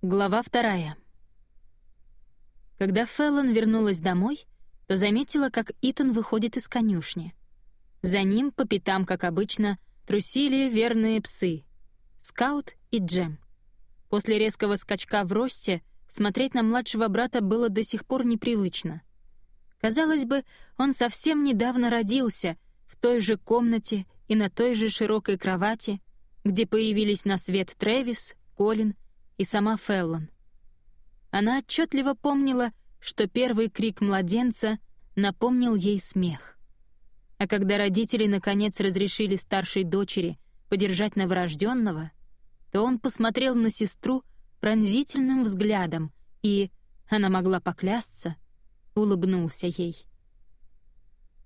Глава вторая. Когда Феллон вернулась домой, то заметила, как Итан выходит из конюшни. За ним, по пятам, как обычно, трусили верные псы — Скаут и Джем. После резкого скачка в росте смотреть на младшего брата было до сих пор непривычно. Казалось бы, он совсем недавно родился, в той же комнате и на той же широкой кровати, где появились на свет Трэвис, Колин — и сама Феллон. Она отчетливо помнила, что первый крик младенца напомнил ей смех. А когда родители наконец разрешили старшей дочери подержать новорожденного, то он посмотрел на сестру пронзительным взглядом и, она могла поклясться, улыбнулся ей.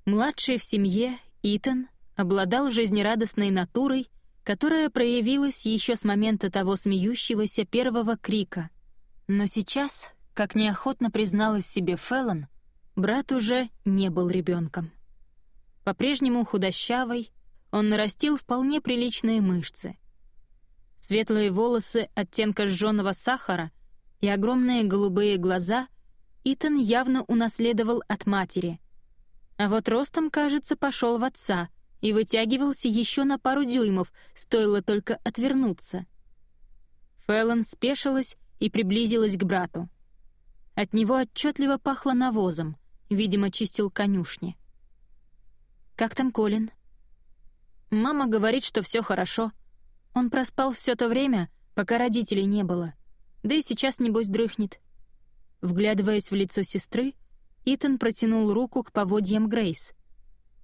Младший в семье, Итан, обладал жизнерадостной натурой которая проявилась еще с момента того смеющегося первого крика. Но сейчас, как неохотно призналась себе Феллон, брат уже не был ребенком. По-прежнему худощавый, он нарастил вполне приличные мышцы. Светлые волосы оттенка жженого сахара и огромные голубые глаза Итан явно унаследовал от матери. А вот ростом, кажется, пошел в отца — и вытягивался еще на пару дюймов, стоило только отвернуться. Фэллон спешилась и приблизилась к брату. От него отчетливо пахло навозом, видимо, чистил конюшни. «Как там Колин?» «Мама говорит, что все хорошо. Он проспал все то время, пока родителей не было. Да и сейчас, небось, дрыхнет». Вглядываясь в лицо сестры, Итан протянул руку к поводьям Грейс —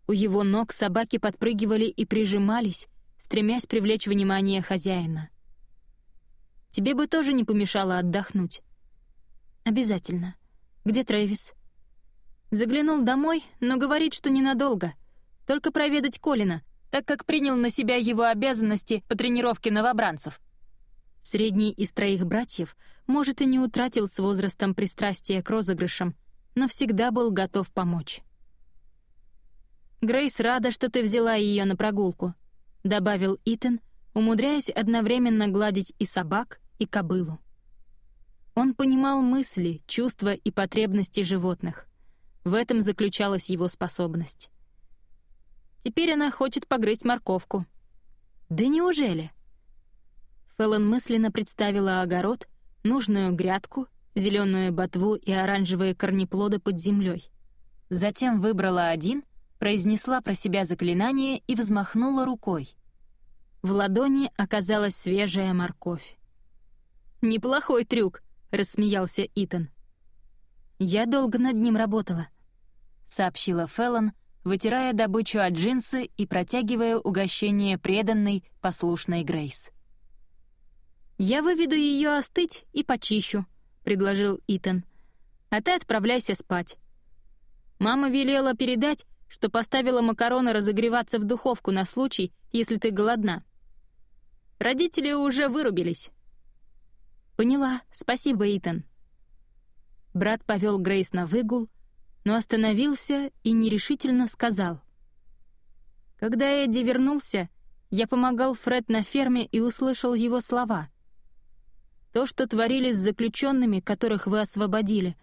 у его ног собаки подпрыгивали и прижимались, стремясь привлечь внимание хозяина. «Тебе бы тоже не помешало отдохнуть». «Обязательно. Где Трэвис?» Заглянул домой, но говорит, что ненадолго. Только проведать Колина, так как принял на себя его обязанности по тренировке новобранцев. Средний из троих братьев, может, и не утратил с возрастом пристрастия к розыгрышам, но всегда был готов помочь. Грейс рада, что ты взяла ее на прогулку», — добавил Итан, умудряясь одновременно гладить и собак, и кобылу. Он понимал мысли, чувства и потребности животных. В этом заключалась его способность. Теперь она хочет погрызть морковку. «Да неужели?» Фэллон мысленно представила огород, нужную грядку, зеленую ботву и оранжевые корнеплоды под землей. Затем выбрала один произнесла про себя заклинание и взмахнула рукой. В ладони оказалась свежая морковь. «Неплохой трюк», — рассмеялся Итан. «Я долго над ним работала», — сообщила Феллон, вытирая добычу от джинсы и протягивая угощение преданной, послушной Грейс. «Я выведу ее остыть и почищу», — предложил Итан. «А ты отправляйся спать». Мама велела передать, что поставила макароны разогреваться в духовку на случай, если ты голодна. Родители уже вырубились. Поняла, спасибо, Итан. Брат повел Грейс на выгул, но остановился и нерешительно сказал. Когда Эдди вернулся, я помогал Фред на ферме и услышал его слова. То, что творили с заключенными, которых вы освободили,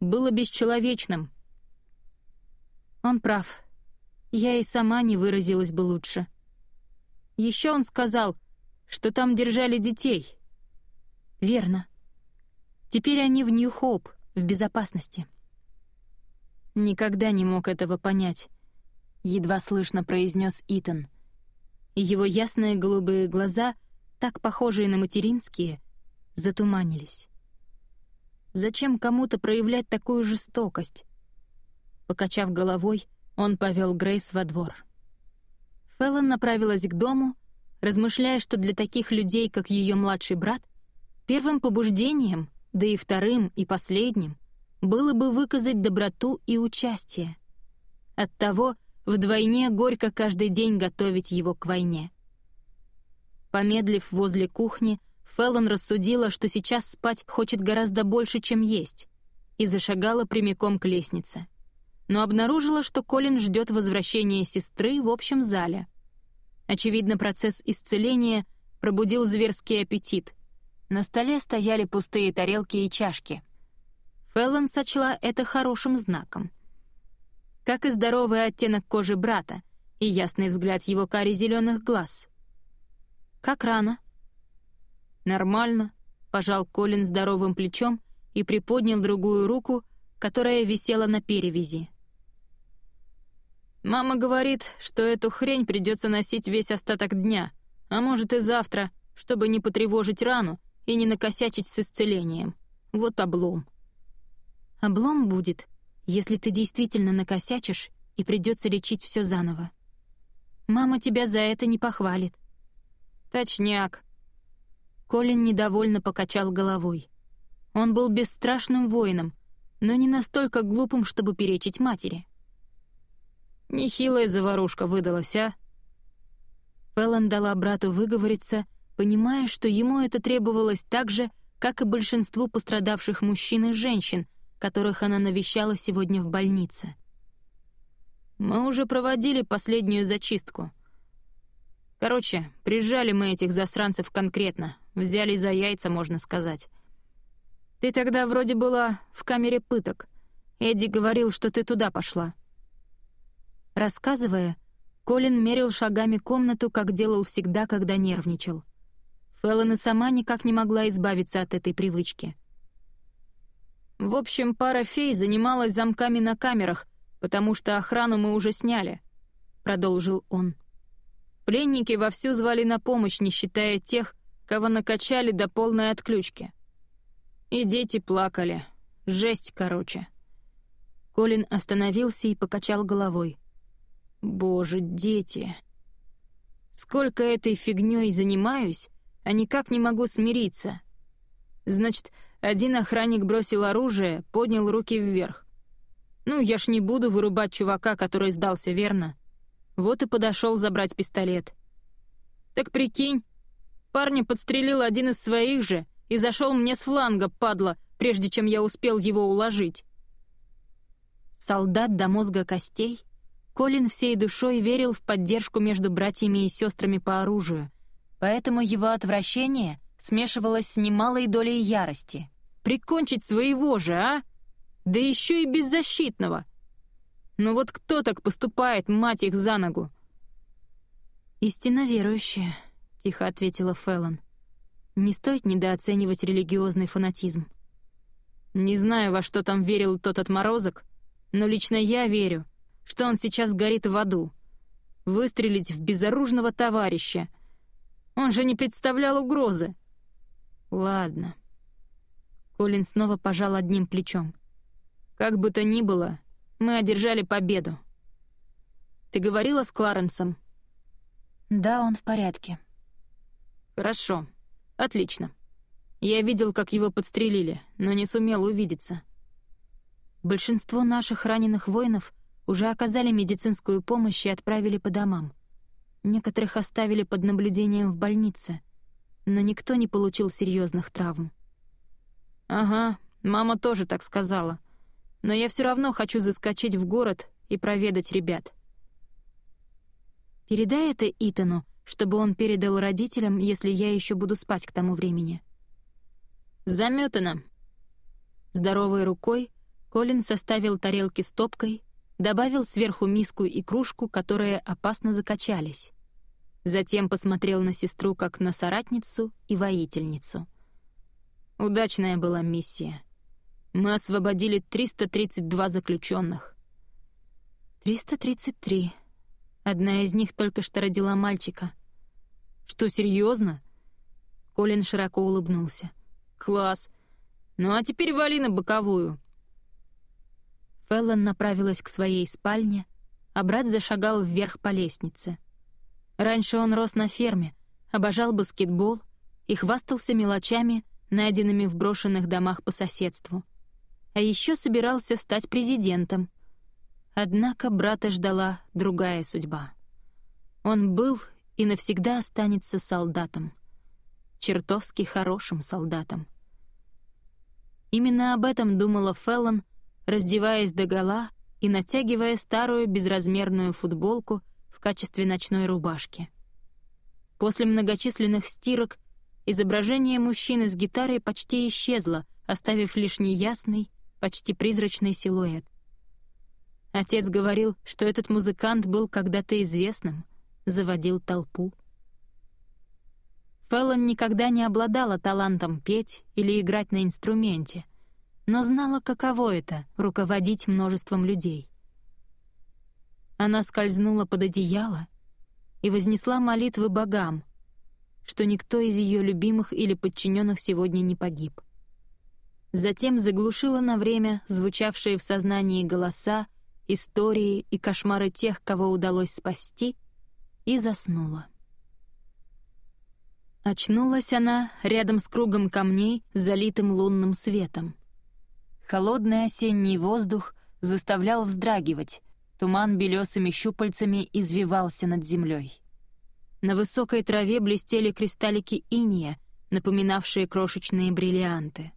было бесчеловечным, он прав. Я и сама не выразилась бы лучше. Еще он сказал, что там держали детей. Верно. Теперь они в Нью-Хоуп, в безопасности. Никогда не мог этого понять, едва слышно произнес Итан. Его ясные голубые глаза, так похожие на материнские, затуманились. Зачем кому-то проявлять такую жестокость? Покачав головой, он повел Грейс во двор. Феллон направилась к дому, размышляя, что для таких людей, как ее младший брат, первым побуждением, да и вторым и последним, было бы выказать доброту и участие. Оттого вдвойне горько каждый день готовить его к войне. Помедлив возле кухни, Феллон рассудила, что сейчас спать хочет гораздо больше, чем есть, и зашагала прямиком к лестнице но обнаружила, что Колин ждет возвращения сестры в общем зале. Очевидно, процесс исцеления пробудил зверский аппетит. На столе стояли пустые тарелки и чашки. Феллон сочла это хорошим знаком. Как и здоровый оттенок кожи брата и ясный взгляд его кари зеленых глаз. «Как рано?» «Нормально», — пожал Колин здоровым плечом и приподнял другую руку, которая висела на перевязи. «Мама говорит, что эту хрень придется носить весь остаток дня, а может и завтра, чтобы не потревожить рану и не накосячить с исцелением. Вот облом». «Облом будет, если ты действительно накосячишь и придется лечить все заново. Мама тебя за это не похвалит». «Точняк». Колин недовольно покачал головой. Он был бесстрашным воином, но не настолько глупым, чтобы перечить матери. «Нехилая заварушка выдалась, а?» Фэллон дала брату выговориться, понимая, что ему это требовалось так же, как и большинству пострадавших мужчин и женщин, которых она навещала сегодня в больнице. «Мы уже проводили последнюю зачистку. Короче, прижали мы этих засранцев конкретно, взяли за яйца, можно сказать. Ты тогда вроде была в камере пыток. Эдди говорил, что ты туда пошла». Рассказывая, Колин мерил шагами комнату, как делал всегда, когда нервничал. Фэллон и сама никак не могла избавиться от этой привычки. «В общем, пара фей занималась замками на камерах, потому что охрану мы уже сняли», — продолжил он. «Пленники вовсю звали на помощь, не считая тех, кого накачали до полной отключки. И дети плакали. Жесть, короче. Колин остановился и покачал головой. Боже, дети. Сколько этой фигнёй занимаюсь, а никак не могу смириться. Значит, один охранник бросил оружие, поднял руки вверх. Ну, я ж не буду вырубать чувака, который сдался, верно? Вот и подошел забрать пистолет. Так прикинь, парня подстрелил один из своих же, и зашел мне с фланга, падла, прежде чем я успел его уложить. Солдат до мозга костей, Колин всей душой верил в поддержку между братьями и сестрами по оружию, поэтому его отвращение смешивалось с немалой долей ярости. «Прикончить своего же, а? Да еще и беззащитного! Ну вот кто так поступает, мать их за ногу?» «Истинно верующая», — тихо ответила Феллон. Не стоит недооценивать религиозный фанатизм. Не знаю, во что там верил тот отморозок, но лично я верю, что он сейчас горит в аду. Выстрелить в безоружного товарища. Он же не представлял угрозы. Ладно. Колин снова пожал одним плечом. Как бы то ни было, мы одержали победу. Ты говорила с Кларенсом? Да, он в порядке. Хорошо. «Отлично. Я видел, как его подстрелили, но не сумел увидеться». Большинство наших раненых воинов уже оказали медицинскую помощь и отправили по домам. Некоторых оставили под наблюдением в больнице, но никто не получил серьезных травм. «Ага, мама тоже так сказала. Но я все равно хочу заскочить в город и проведать ребят». «Передай это Итану чтобы он передал родителям, если я еще буду спать к тому времени. Заметано. Здоровой рукой Колин составил тарелки стопкой, добавил сверху миску и кружку, которые опасно закачались. Затем посмотрел на сестру как на соратницу и воительницу. Удачная была миссия. Мы освободили 332 заключенных. 333, Одна из них только что родила мальчика. «Что, серьезно? Колин широко улыбнулся. «Класс! Ну а теперь вали на боковую!» Феллон направилась к своей спальне, а брат зашагал вверх по лестнице. Раньше он рос на ферме, обожал баскетбол и хвастался мелочами, найденными в брошенных домах по соседству. А еще собирался стать президентом — Однако брата ждала другая судьба. Он был и навсегда останется солдатом. Чертовски хорошим солдатом. Именно об этом думала Феллон, раздеваясь догола и натягивая старую безразмерную футболку в качестве ночной рубашки. После многочисленных стирок изображение мужчины с гитарой почти исчезло, оставив лишь неясный, почти призрачный силуэт. Отец говорил, что этот музыкант был когда-то известным, заводил толпу. Феллон никогда не обладала талантом петь или играть на инструменте, но знала, каково это — руководить множеством людей. Она скользнула под одеяло и вознесла молитвы богам, что никто из ее любимых или подчиненных сегодня не погиб. Затем заглушила на время звучавшие в сознании голоса, истории и кошмары тех, кого удалось спасти, и заснула. Очнулась она рядом с кругом камней, залитым лунным светом. Холодный осенний воздух заставлял вздрагивать, туман белесыми щупальцами извивался над землей. На высокой траве блестели кристаллики иния, напоминавшие крошечные бриллианты.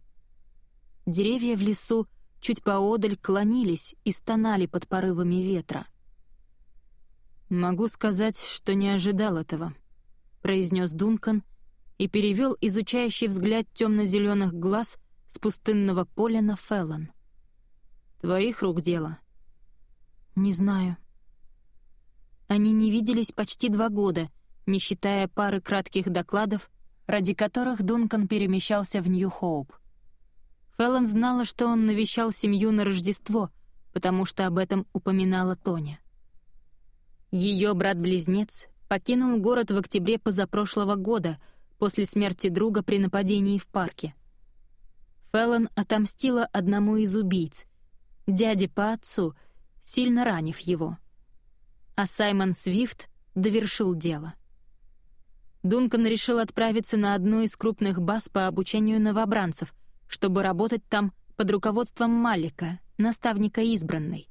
Деревья в лесу чуть поодаль клонились и стонали под порывами ветра. «Могу сказать, что не ожидал этого», — произнес Дункан и перевел изучающий взгляд темно-зеленых глаз с пустынного поля на Феллон. «Твоих рук дело?» «Не знаю». Они не виделись почти два года, не считая пары кратких докладов, ради которых Дункан перемещался в Нью-Хоуп. Феллон знала, что он навещал семью на Рождество, потому что об этом упоминала Тоня. Ее брат-близнец покинул город в октябре позапрошлого года — после смерти друга при нападении в парке. Феллон отомстила одному из убийц, дяде по отцу, сильно ранив его. А Саймон Свифт довершил дело. Дункан решил отправиться на одну из крупных баз по обучению новобранцев, чтобы работать там под руководством Малика, наставника избранной.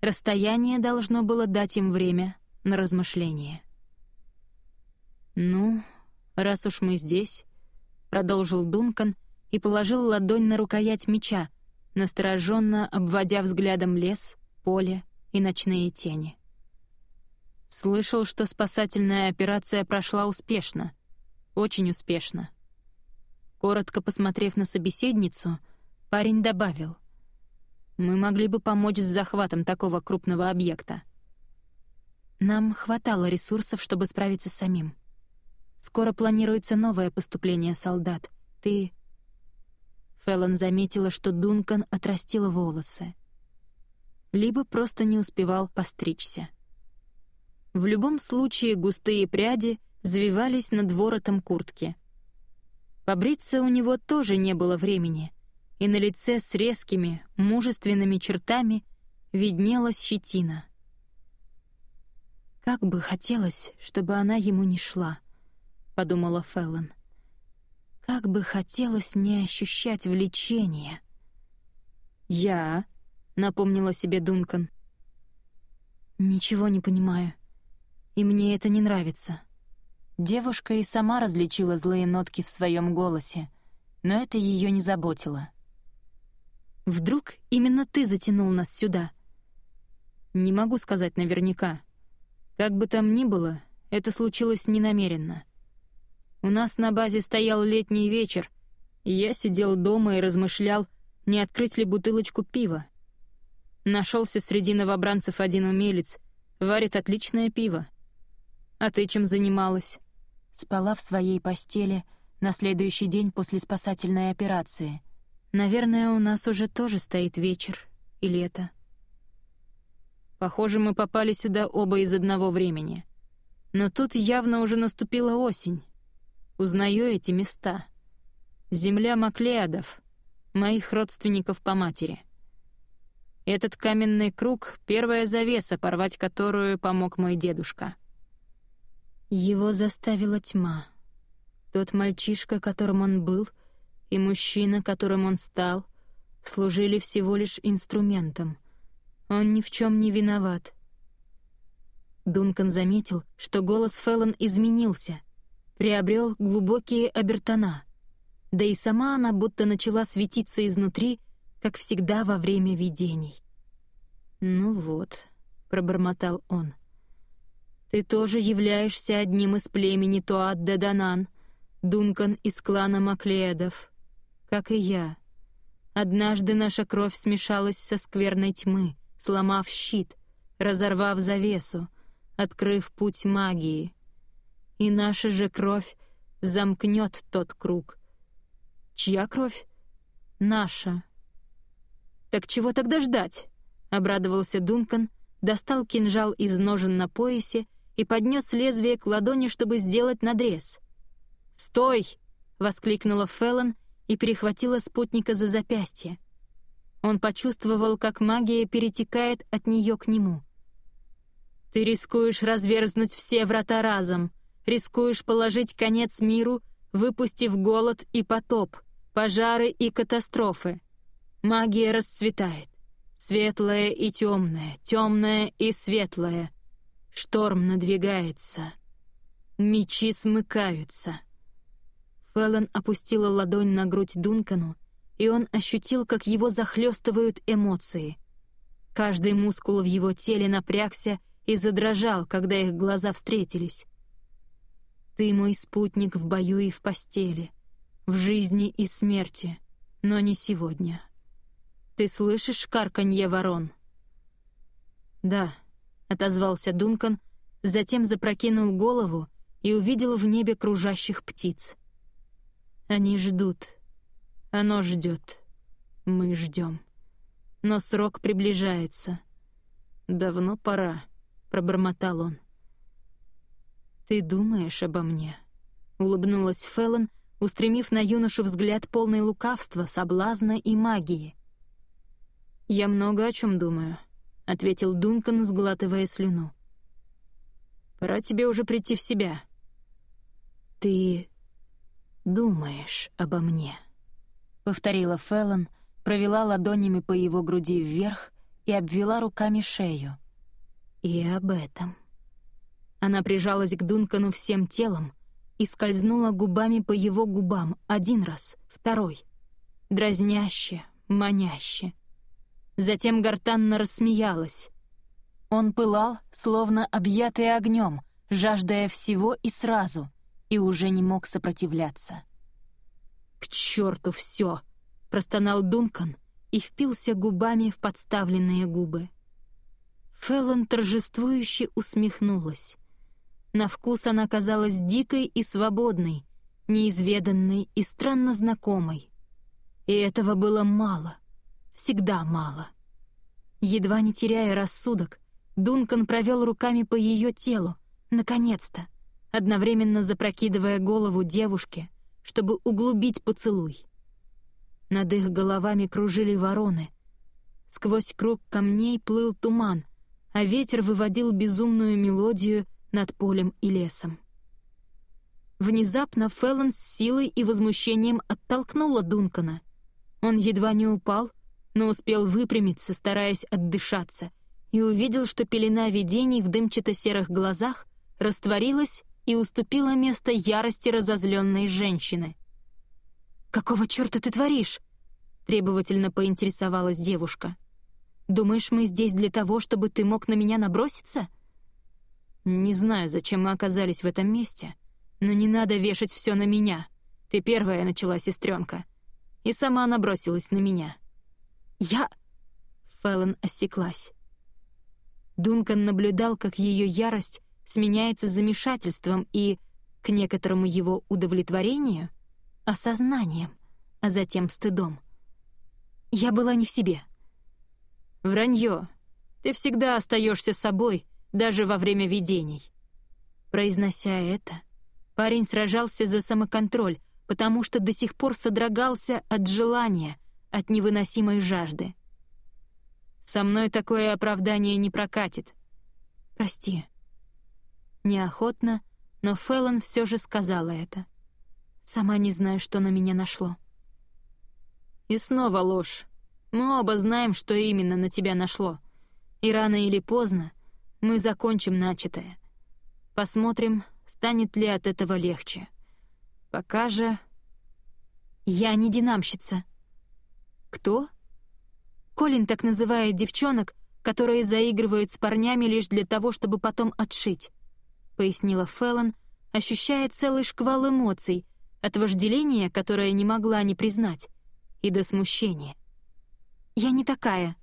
Расстояние должно было дать им время на размышление. «Ну, раз уж мы здесь», — продолжил Дункан и положил ладонь на рукоять меча, настороженно обводя взглядом лес, поле и ночные тени. Слышал, что спасательная операция прошла успешно. Очень успешно. Коротко посмотрев на собеседницу, парень добавил. «Мы могли бы помочь с захватом такого крупного объекта». Нам хватало ресурсов, чтобы справиться самим. Скоро планируется новое поступление солдат. Ты...» Феллон заметила, что Дункан отрастил волосы. Либо просто не успевал постричься. В любом случае густые пряди завивались над воротом куртки. Побриться у него тоже не было времени, и на лице с резкими, мужественными чертами виднелась щетина. Как бы хотелось, чтобы она ему не шла. — подумала Феллон. «Как бы хотелось не ощущать влечения». «Я», — напомнила себе Дункан. «Ничего не понимаю. И мне это не нравится». Девушка и сама различила злые нотки в своем голосе, но это ее не заботило. «Вдруг именно ты затянул нас сюда?» «Не могу сказать наверняка. Как бы там ни было, это случилось ненамеренно. У нас на базе стоял летний вечер, и я сидел дома и размышлял, не открыть ли бутылочку пива. Нашелся среди новобранцев один умелец, варит отличное пиво. А ты чем занималась? Спала в своей постели на следующий день после спасательной операции. Наверное, у нас уже тоже стоит вечер и лето. Похоже, мы попали сюда оба из одного времени. Но тут явно уже наступила осень. Узнаю эти места. Земля Маклеадов, моих родственников по матери. Этот каменный круг — первая завеса, порвать которую помог мой дедушка. Его заставила тьма. Тот мальчишка, которым он был, и мужчина, которым он стал, служили всего лишь инструментом. Он ни в чем не виноват. Дункан заметил, что голос Феллон изменился — приобрел глубокие обертона. Да и сама она будто начала светиться изнутри, как всегда во время видений. «Ну вот», — пробормотал он, — «ты тоже являешься одним из племени Туат-де-Данан, Дункан из клана Маклеедов, как и я. Однажды наша кровь смешалась со скверной тьмы, сломав щит, разорвав завесу, открыв путь магии. И наша же кровь замкнет тот круг. Чья кровь? Наша. «Так чего тогда ждать?» — обрадовался Дункан, достал кинжал из ножен на поясе и поднес лезвие к ладони, чтобы сделать надрез. «Стой!» — воскликнула Феллон и перехватила спутника за запястье. Он почувствовал, как магия перетекает от нее к нему. «Ты рискуешь разверзнуть все врата разом, рискуешь положить конец миру, выпустив голод и потоп, пожары и катастрофы. Магия расцветает. Светлое и темное, темное и светлое. Шторм надвигается. Мечи смыкаются. Феллон опустила ладонь на грудь Дункану, и он ощутил, как его захлестывают эмоции. Каждый мускул в его теле напрягся и задрожал, когда их глаза встретились. «Ты мой спутник в бою и в постели, в жизни и смерти, но не сегодня. Ты слышишь карканье ворон?» «Да», — отозвался Дункан, затем запрокинул голову и увидел в небе кружащих птиц. Они ждут. Оно ждет. Мы ждем. Но срок приближается. Давно пора, пробормотал он. Ты думаешь обо мне? Улыбнулась Феллон, устремив на юношу взгляд полный лукавства, соблазна и магии. «Я много о чем думаю», — ответил Дункан, сглатывая слюну. «Пора тебе уже прийти в себя». «Ты думаешь обо мне?» — повторила Феллон, провела ладонями по его груди вверх и обвела руками шею. «И об этом». Она прижалась к Дункану всем телом и скользнула губами по его губам один раз, второй. Дразняще, маняще. Затем гортанно рассмеялась. Он пылал, словно объятый огнем, жаждая всего и сразу, и уже не мог сопротивляться. «К черту все!» — простонал Дункан и впился губами в подставленные губы. Феллон торжествующе усмехнулась. На вкус она казалась дикой и свободной, неизведанной и странно знакомой. И этого было мало, всегда мало. Едва не теряя рассудок, Дункан провел руками по ее телу, наконец-то, одновременно запрокидывая голову девушке, чтобы углубить поцелуй. Над их головами кружили вороны. Сквозь круг камней плыл туман, а ветер выводил безумную мелодию над полем и лесом. Внезапно Феллон с силой и возмущением оттолкнула Дункана. Он едва не упал, но успел выпрямиться, стараясь отдышаться, и увидел, что пелена видений в дымчато-серых глазах растворилась и уступила место ярости разозленной женщины. «Какого черта ты творишь?» — требовательно поинтересовалась девушка. «Думаешь, мы здесь для того, чтобы ты мог на меня наброситься?» «Не знаю, зачем мы оказались в этом месте, но не надо вешать все на меня. Ты первая начала, сестренка. И сама набросилась на меня». «Я...» — Фэллон осеклась. Дункан наблюдал, как ее ярость сменяется замешательством и, к некоторому его удовлетворению, осознанием, а затем стыдом. Я была не в себе. «Вранье. Ты всегда остаешься собой, даже во время видений». Произнося это, парень сражался за самоконтроль, потому что до сих пор содрогался от желания, от невыносимой жажды. «Со мной такое оправдание не прокатит. Прости», Неохотно, но Феллон все же сказала это. Сама не знаю, что на меня нашло. И снова ложь. Мы оба знаем, что именно на тебя нашло. И рано или поздно мы закончим начатое. Посмотрим, станет ли от этого легче. Пока же... Я не динамщица. Кто? Колин так называет девчонок, которые заигрывают с парнями лишь для того, чтобы потом отшить. — пояснила Феллон, ощущая целый шквал эмоций, от вожделения, которое не могла не признать, и до смущения. «Я не такая».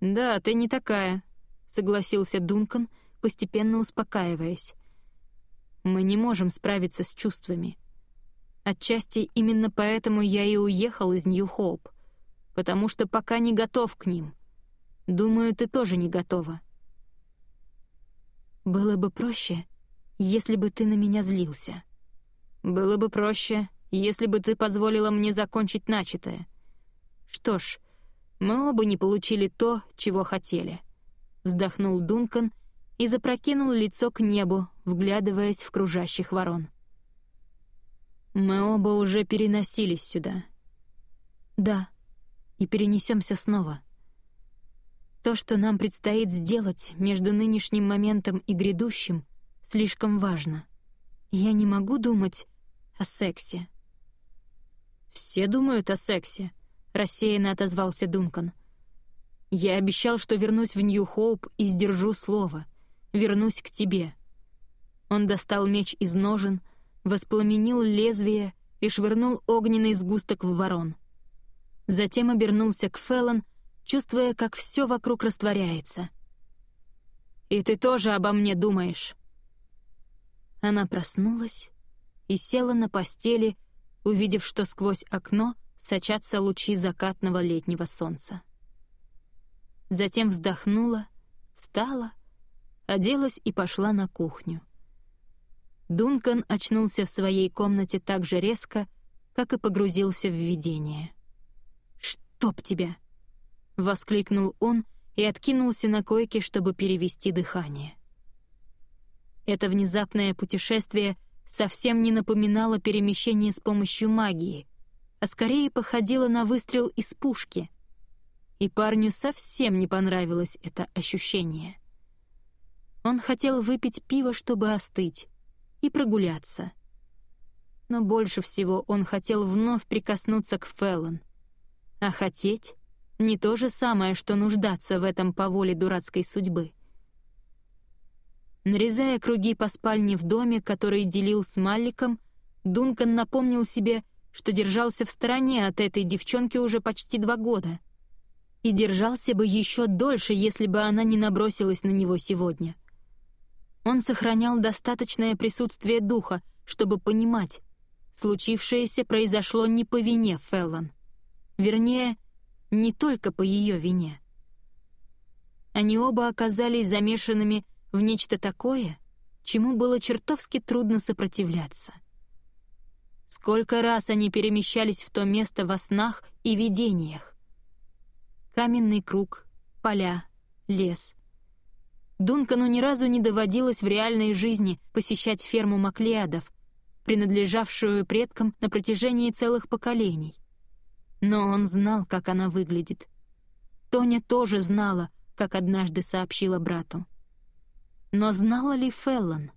«Да, ты не такая», — согласился Дункан, постепенно успокаиваясь. «Мы не можем справиться с чувствами. Отчасти именно поэтому я и уехал из Нью-Хоуп, потому что пока не готов к ним. Думаю, ты тоже не готова». «Было бы проще, если бы ты на меня злился», было бы проще, если бы ты позволила мне закончить начатое. Что ж, мы оба не получили то, чего хотели. Вздохнул Дункан и запрокинул лицо к небу, вглядываясь в кружащих ворон. Мы оба уже переносились сюда. Да, и перенесемся снова. То, что нам предстоит сделать между нынешним моментом и грядущим, слишком важно. Я не могу думать о сексе. «Все думают о сексе», — рассеянно отозвался Дункан. «Я обещал, что вернусь в Нью-Хоуп и сдержу слово. Вернусь к тебе». Он достал меч из ножен, воспламенил лезвие и швырнул огненный сгусток в ворон. Затем обернулся к Феллон, чувствуя, как все вокруг растворяется. «И ты тоже обо мне думаешь?» Она проснулась и села на постели, увидев, что сквозь окно сочатся лучи закатного летнего солнца. Затем вздохнула, встала, оделась и пошла на кухню. Дункан очнулся в своей комнате так же резко, как и погрузился в видение. «Чтоб тебя!» — воскликнул он и откинулся на койке, чтобы перевести дыхание. Это внезапное путешествие совсем не напоминало перемещение с помощью магии, а скорее походило на выстрел из пушки. И парню совсем не понравилось это ощущение. Он хотел выпить пиво, чтобы остыть, и прогуляться. Но больше всего он хотел вновь прикоснуться к Феллон. А хотеть — не то же самое, что нуждаться в этом по воле дурацкой судьбы. Нарезая круги по спальне в доме, который делил с Малликом, Дункан напомнил себе, что держался в стороне от этой девчонки уже почти два года. И держался бы еще дольше, если бы она не набросилась на него сегодня. Он сохранял достаточное присутствие духа, чтобы понимать, случившееся произошло не по вине Феллон. Вернее, не только по ее вине. Они оба оказались замешанными в нечто такое, чему было чертовски трудно сопротивляться. Сколько раз они перемещались в то место во снах и видениях. Каменный круг, поля, лес. Дункану ни разу не доводилось в реальной жизни посещать ферму Маклеадов, принадлежавшую предкам на протяжении целых поколений. Но он знал, как она выглядит. Тоня тоже знала, как однажды сообщила брату. Но знала ли Феллон?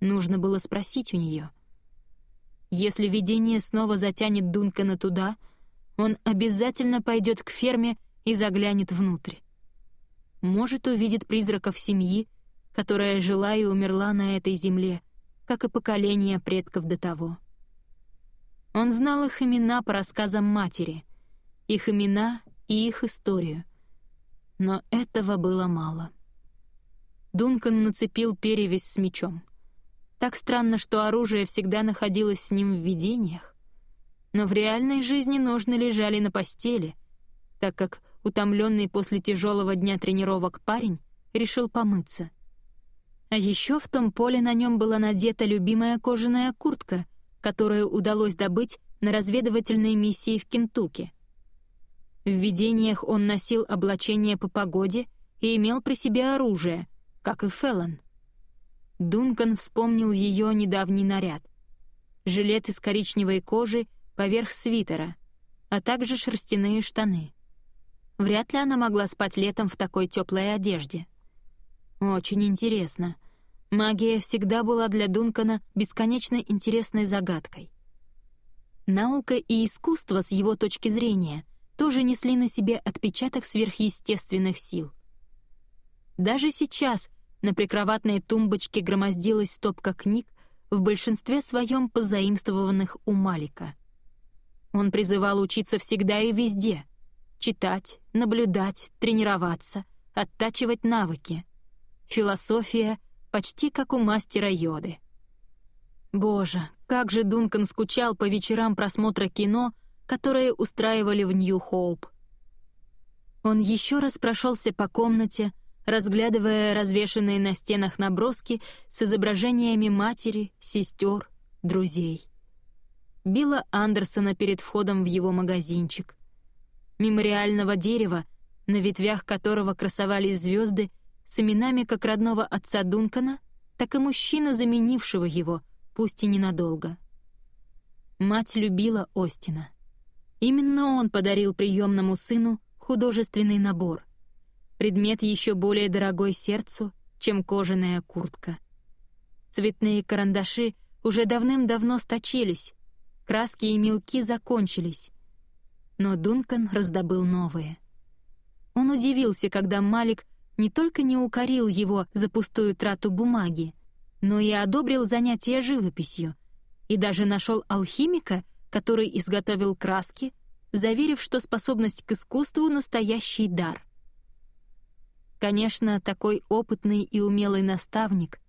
Нужно было спросить у нее. Если видение снова затянет Дункана туда, он обязательно пойдет к ферме и заглянет внутрь. Может, увидит призраков семьи, которая жила и умерла на этой земле, как и поколения предков до того. Он знал их имена по рассказам матери, их имена и их историю. Но этого было мало. Дункан нацепил перевязь с мечом. Так странно, что оружие всегда находилось с ним в видениях. Но в реальной жизни ножны лежали на постели, так как утомленный после тяжелого дня тренировок парень решил помыться. А еще в том поле на нем была надета любимая кожаная куртка, которую удалось добыть на разведывательной миссии в Кентукки. В видениях он носил облачение по погоде и имел при себе оружие, как и Феллон. Дункан вспомнил ее недавний наряд. Жилет из коричневой кожи поверх свитера, а также шерстяные штаны. Вряд ли она могла спать летом в такой теплой одежде. Очень интересно. Магия всегда была для Дункана бесконечно интересной загадкой. Наука и искусство с его точки зрения тоже несли на себе отпечаток сверхъестественных сил — даже сейчас на прикроватной тумбочке громоздилась стопка книг, в большинстве своем позаимствованных у Малика. Он призывал учиться всегда и везде — читать, наблюдать, тренироваться, оттачивать навыки. Философия почти как у мастера йоды. Боже, как же Дункан скучал по вечерам просмотра кино, которые устраивали в Нью-Хоуп. Он еще раз прошелся по комнате, разглядывая развешанные на стенах наброски с изображениями матери, сестер, друзей. Билла Андерсона перед входом в его магазинчик. Мемориального дерева, на ветвях которого красовались звезды с именами как родного отца Дункана, так и мужчины, заменившего его, пусть и ненадолго. Мать любила Остина. Именно он подарил приемному сыну художественный набор — предмет еще более дорогой сердцу, чем кожаная куртка. Цветные карандаши уже давным-давно сточились, краски и мелки закончились. Но Дункан раздобыл новые. Он удивился, когда Малик не только не укорил его за пустую трату бумаги, но и одобрил занятия живописью, и даже нашел алхимика, который изготовил краски, заверив, что способность к искусству — настоящий дар. Конечно, такой опытный и умелый наставник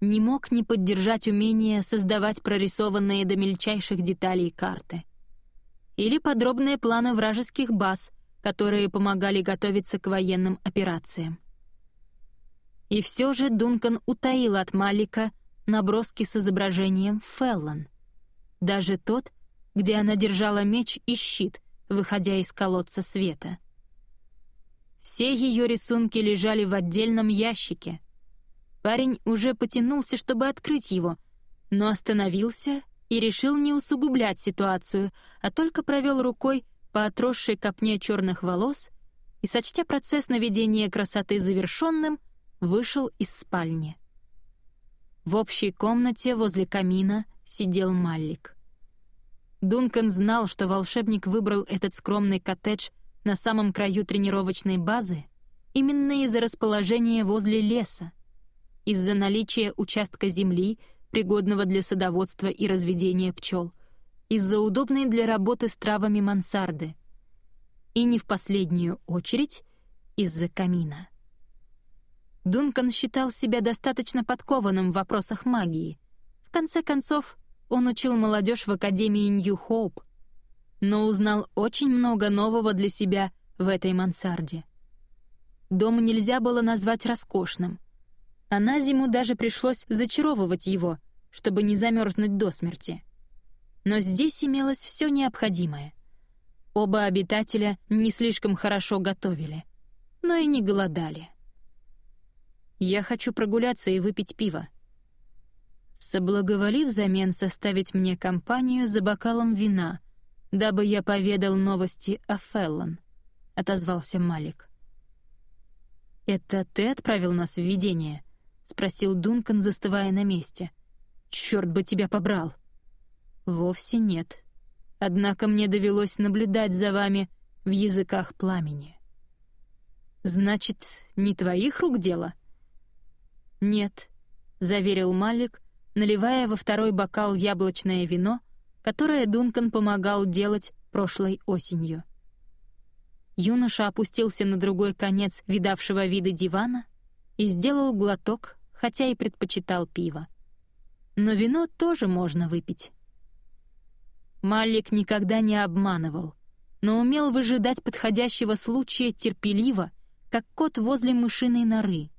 не мог не поддержать умение создавать прорисованные до мельчайших деталей карты. Или подробные планы вражеских баз, которые помогали готовиться к военным операциям. И все же Дункан утаил от Малика наброски с изображением Феллон. Даже тот, где она держала меч и щит, выходя из колодца света — все ее рисунки лежали в отдельном ящике. Парень уже потянулся, чтобы открыть его, но остановился и решил не усугублять ситуацию, а только провел рукой по отросшей копне черных волос и, сочтя процесс наведения красоты завершенным, вышел из спальни. В общей комнате возле камина сидел Маллик. Дункан знал, что волшебник выбрал этот скромный коттедж на самом краю тренировочной базы именно из-за расположения возле леса, из-за наличия участка земли, пригодного для садоводства и разведения пчел, из-за удобной для работы с травами мансарды и не в последнюю очередь из-за камина. Дункан считал себя достаточно подкованным в вопросах магии. В конце концов, он учил молодежь в Академии Нью-Хоуп, но узнал очень много нового для себя в этой мансарде. Дом нельзя было назвать роскошным, а на зиму даже пришлось зачаровывать его, чтобы не замерзнуть до смерти. Но здесь имелось все необходимое. Оба обитателя не слишком хорошо готовили, но и не голодали. «Я хочу прогуляться и выпить пиво», соблаговолив взамен составить мне компанию за бокалом вина, дабы я поведал новости о Феллон», — отозвался Малик. «Это ты отправил нас в видение?» — спросил Дункан, застывая на месте. «Чёрт бы тебя побрал!» «Вовсе нет. Однако мне довелось наблюдать за вами в языках пламени». «Значит, не твоих рук дело?» «Нет», — заверил Малик, наливая во второй бокал яблочное вино которое Дункан помогал делать прошлой осенью. Юноша опустился на другой конец видавшего вида дивана и сделал глоток, хотя и предпочитал пиво. Но вино тоже можно выпить. Малик никогда не обманывал, но умел выжидать подходящего случая терпеливо, как кот возле мышиной норы.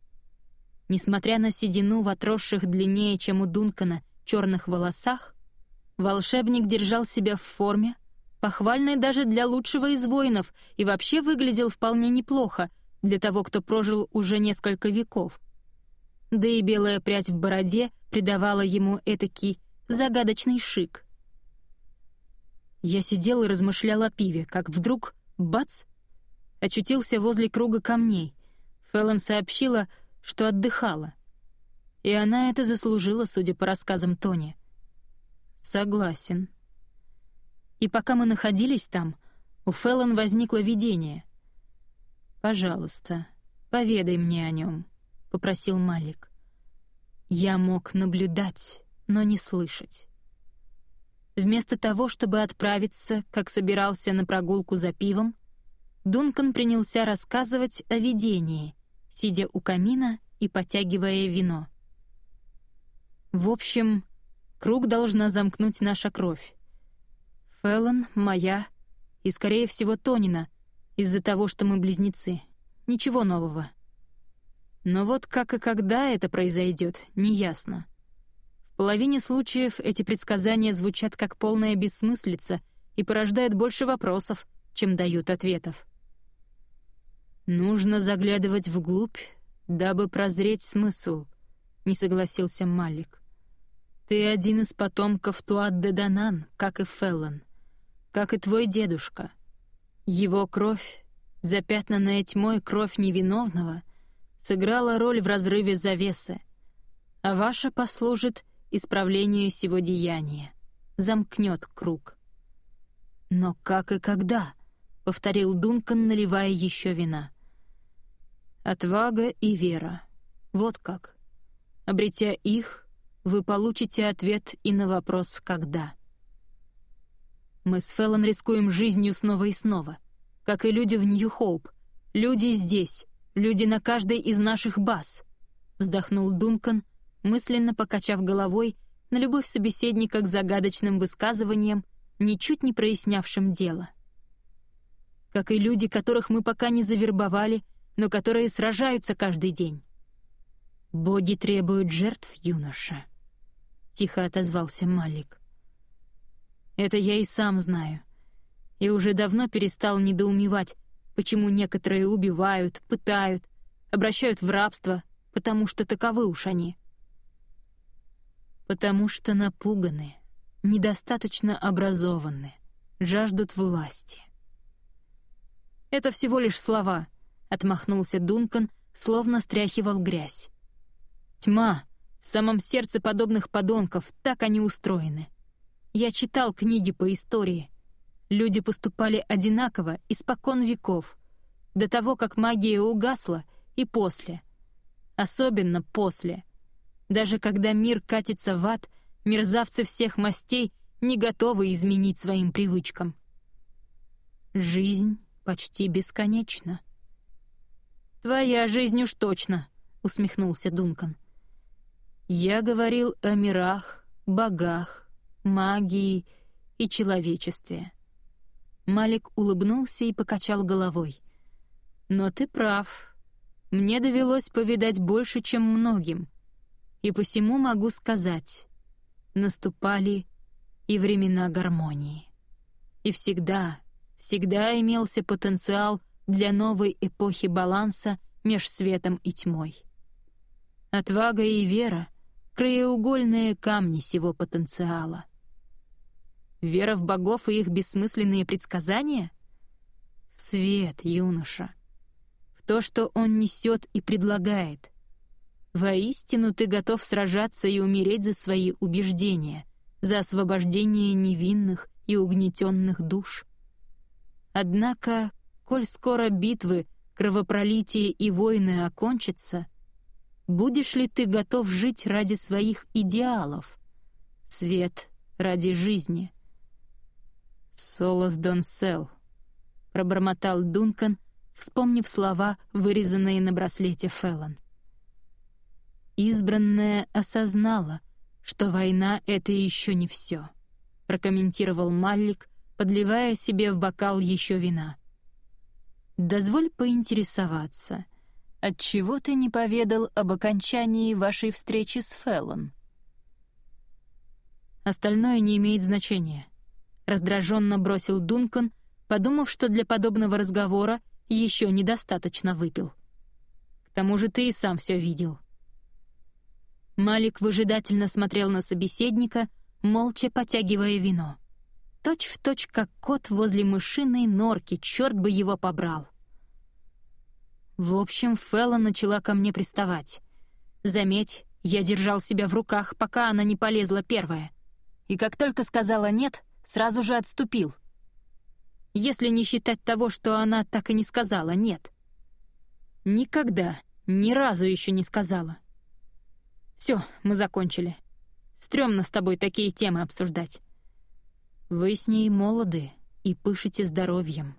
Несмотря на седину в отросших длиннее, чем у Дункана, черных волосах, Волшебник держал себя в форме, похвальной даже для лучшего из воинов, и вообще выглядел вполне неплохо для того, кто прожил уже несколько веков. Да и белая прядь в бороде придавала ему этакий загадочный шик. Я сидел и размышлял о пиве, как вдруг, бац, очутился возле круга камней. Фэллон сообщила, что отдыхала. И она это заслужила, судя по рассказам Тони. «Согласен». И пока мы находились там, у Феллон возникло видение. «Пожалуйста, поведай мне о нем», — попросил Малик. «Я мог наблюдать, но не слышать. Вместо того, чтобы отправиться, как собирался на прогулку за пивом, Дункан принялся рассказывать о видении, сидя у камина и потягивая вино. В общем, круг должна замкнуть наша кровь. Феллон, моя и, скорее всего, Тонина, из-за того, что мы близнецы. Ничего нового. Но вот как и когда это произойдет, неясно. В половине случаев эти предсказания звучат как полная бессмыслица и порождают больше вопросов, чем дают ответов. «Нужно заглядывать вглубь, дабы прозреть смысл», — не согласился Малик. «Ты один из потомков Туат-де-Данан, как и Феллон, как и твой дедушка. Его кровь, запятнанная тьмой кровь невиновного, сыграла роль в разрыве завесы, а ваша послужит исправлению сего деяния, замкнет круг». «Но как и когда?» — повторил Дункан, наливая еще вина. Отвага и вера. Вот как. Обретя их, вы получите ответ и на вопрос «когда». Мы с Феллон рискуем жизнью снова и снова, как и люди в Нью-Хоуп. Люди здесь, люди на каждой из наших баз. Вздохнул Дункан, мысленно покачав головой на любовь собеседника к загадочным высказываниям, ничуть не прояснявшим дело. Как и люди, которых мы пока не завербовали — но которые сражаются каждый день. «Боги требуют жертв, юноша», — тихо отозвался Малик. «Это я и сам знаю. И уже давно перестал недоумевать, почему некоторые убивают, пытают, обращают в рабство, потому что таковы уж они. Потому что напуганы, недостаточно образованы, жаждут власти. Это всего лишь слова —— отмахнулся Дункан, словно стряхивал грязь. «Тьма! В самом сердце подобных подонков так они устроены. Я читал книги по истории. Люди поступали одинаково испокон веков, до того, как магия угасла, и после. Особенно после. Даже когда мир катится в ад, мерзавцы всех мастей не готовы изменить своим привычкам. Жизнь почти бесконечна. «Твоя жизнь уж точно», — усмехнулся Дункан. «Я говорил о мирах, богах, магии и человечестве». Малик улыбнулся и покачал головой. «Но ты прав. Мне довелось повидать больше, чем многим. И посему могу сказать, наступали и времена гармонии. И всегда, всегда имелся потенциал для новой эпохи баланса меж светом и тьмой. Отвага и вера — краеугольные камни сего потенциала. Вера в богов и их бессмысленные предсказания? В свет, юноша. В то, что он несет и предлагает. Воистину ты готов сражаться и умереть за свои убеждения, за освобождение невинных и угнетенных душ. Однако коль скоро битвы, кровопролитие и войны окончатся, будешь ли ты готов жить ради своих идеалов? Свет ради жизни. «Солос Дон Сел», — пробормотал Дункан, вспомнив слова, вырезанные на браслете Феллон. «Избранная осознала, что война — это еще не все», — прокомментировал Маллик, подливая себе в бокал еще вина. Дозволь поинтересоваться, отчего ты не поведал об окончании вашей встречи с Феллон? Остальное не имеет значения. Раздраженно бросил Дункан, подумав, что для подобного разговора еще недостаточно выпил. К тому же ты и сам все видел. Малик выжидательно смотрел на собеседника, молча потягивая вино. Точь в точь, как кот возле мышиной норки, черт бы его побрал. В общем, Фелла начала ко мне приставать. Заметь, я держал себя в руках, пока она не полезла первая. И как только сказала «нет», сразу же отступил. Если не считать того, что она так и не сказала «нет». Никогда, ни разу еще не сказала. Все, мы закончили. Стремно с тобой такие темы обсуждать. Вы с ней молоды и пышете здоровьем.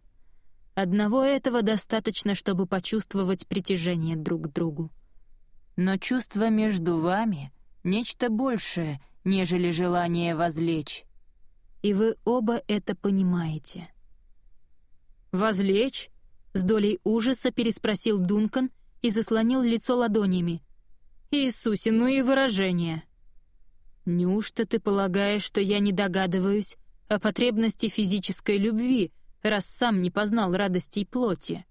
Одного этого достаточно, чтобы почувствовать притяжение друг к другу. Но чувство между вами — нечто большее, нежели желание возлечь. И вы оба это понимаете. «Возлечь?» — с долей ужаса переспросил Дункан и заслонил лицо ладонями. «Иисусе, ну и выражение!» «Неужто ты полагаешь, что я не догадываюсь о потребности физической любви, раз сам не познал радостей плоти?»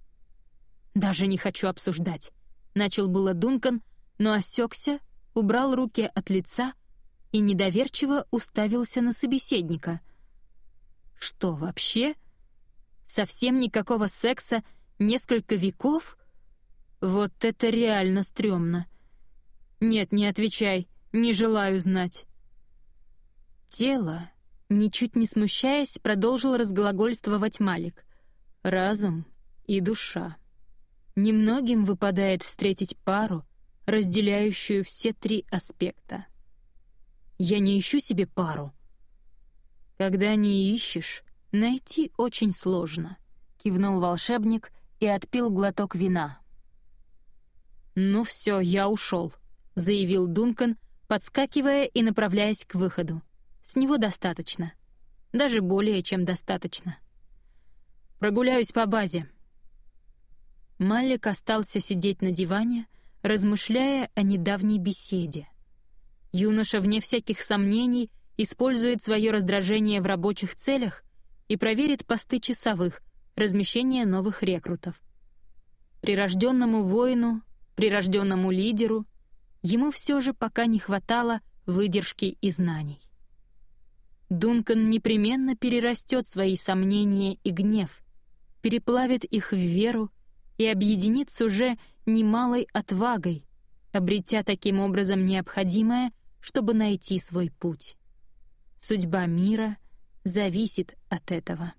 «Даже не хочу обсуждать», — начал было Дункан, но осекся, убрал руки от лица и недоверчиво уставился на собеседника. «Что, вообще? Совсем никакого секса несколько веков? Вот это реально стрёмно. Нет, не отвечай, не желаю знать». Тело, ничуть не смущаясь, продолжил разглагольствовать Малик. Разум и душа. Немногим выпадает встретить пару, разделяющую все три аспекта. Я не ищу себе пару. Когда не ищешь, найти очень сложно, кивнул волшебник и отпил глоток вина. Ну все, я ушел, заявил Дункан, подскакивая и направляясь к выходу. С него достаточно. Даже более чем достаточно. Прогуляюсь по базе. Малик остался сидеть на диване, размышляя о недавней беседе — Юноша, вне всяких сомнений, использует свое раздражение в рабочих целях и проверит посты часовых, размещение новых рекрутов. Прирожденному воину, прирожденному лидеру ему все же пока не хватало выдержки и знаний. Дункан непременно перерастет свои сомнения и гнев, переплавит их в веру и объединит с уже немалой отвагой, обретя таким образом необходимое, чтобы найти свой путь. Судьба мира зависит от этого.